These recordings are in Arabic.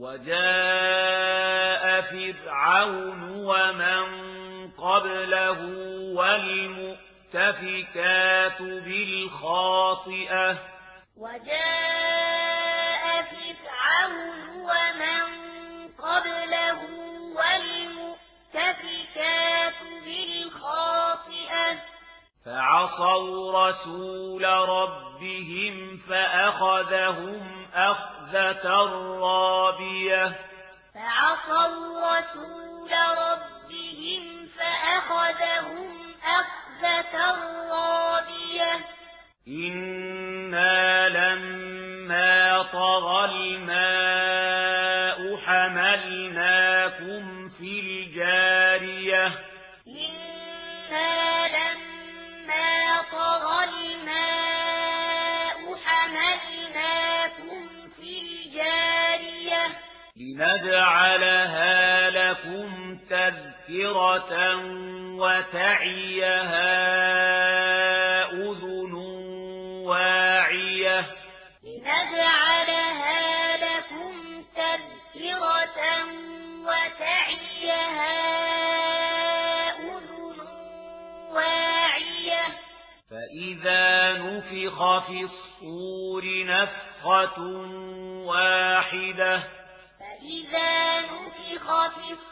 وجاء فرعون ومن قبله والمؤتفكات بالخاطئة. وجاء فرعون ومن قبله والمؤتفكات بالخاطئة. فعصوا رسول ربهم فأخذهم أخذ ذات الرابية فعصوا ربهم فأخذهم أخذة رابية إنا لما طغى الماء مستكبرة وتعيها أذن واعية لنجعلها لكم تذكرة وتعيها أذن واعية فإذا نفخ في الصور نفخة واحدة فإذا نفخ في الصور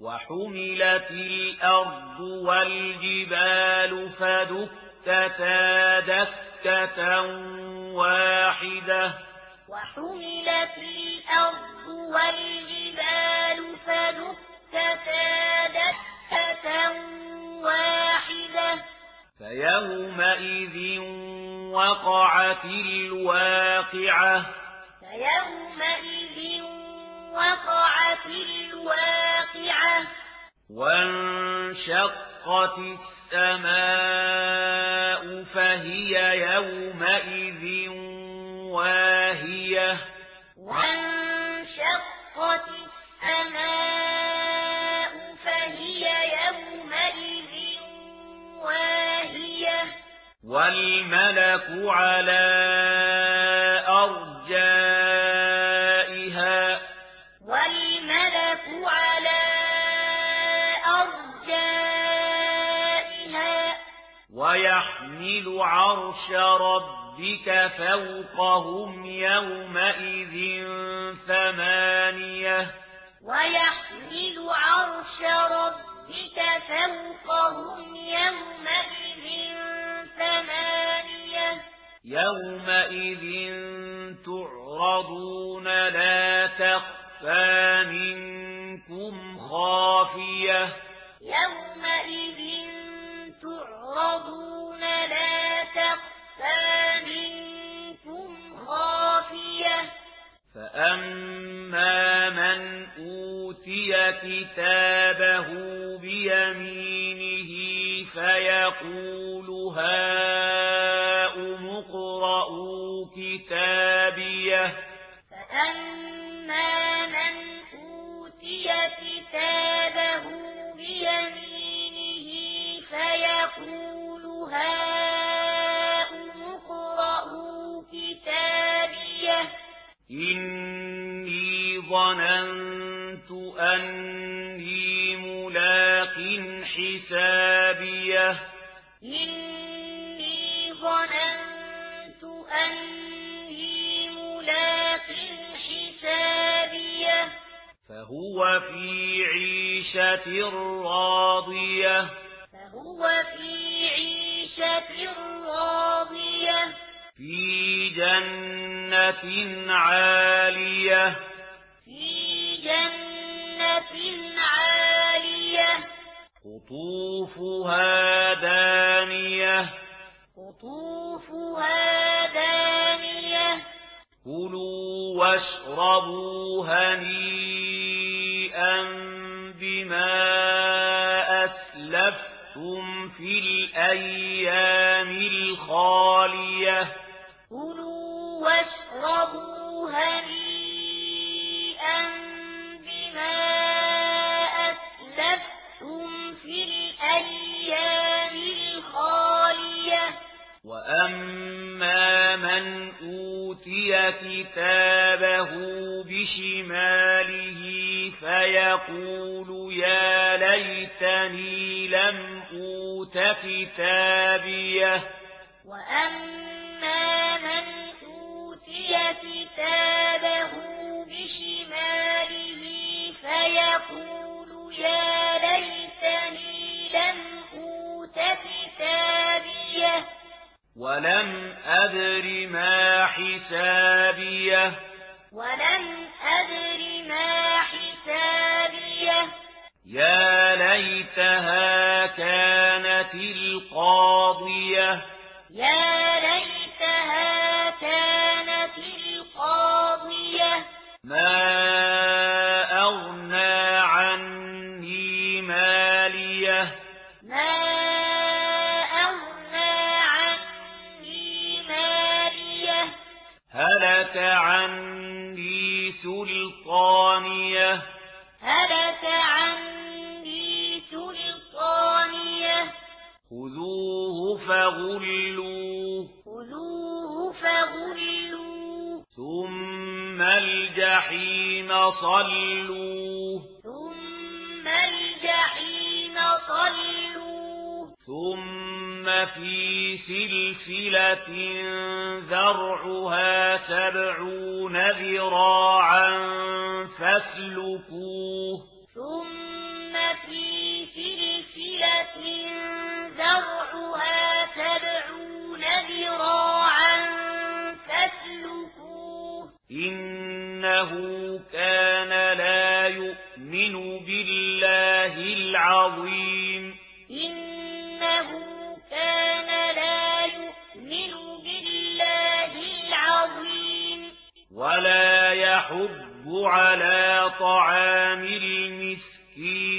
وحملت الأرض والجبال فدكتا دكة واحدة. وحملت الأرض والجبال فدكتا دكة واحدة. فيومئذ وقعت الواقعة. فيومئذ وانشقت السماء فهي يومئذ واهية. وانشقت السماء فهي يومئذ واهية. والملك على عرش ربك فوقهم يومئذ ثمانية. ويحمل عرش ربك فوقهم يومئذ ثمانية. يومئذ تعرضون لا تخفى منكم خافية. يومئذ كتابه بيمينه فيقول أني ملاق حسابيه. إني ظننت أني ملاق حسابيه. فهو في عيشة راضية. فهو في عيشة راضية. في جنة عالية. قطوفها دانية قطوفها دانية كلوا واشربوا هنيئا بما أسلفتم في الأيام الخالية كلوا واشربوا فَأَمَّا مَنْ أُوتِيَ كِتَابَهُ بِشِمَالِهِ فَيَقُولُ يَا لَيْتَنِي لَمْ أُوتَ كِتَابِيَهْ وَأَمَّا ولم أدر ما حسابيه. ولم أدر ما حسابيه. يا ليتها كانت القاضية. يا ليتها كانت القاضية. ما أغنى عني مالية. ما أغنى فغلوه. ثم الجحيم صلوه. ثم الجحيم صلوه. ثم في سلسلة ذرعها سبعون ذراعا فاسلكوه. إنه كان لا يؤمن بالله العظيم إنه كان لا يؤمن بالله العظيم ولا يحب على طعام المسكين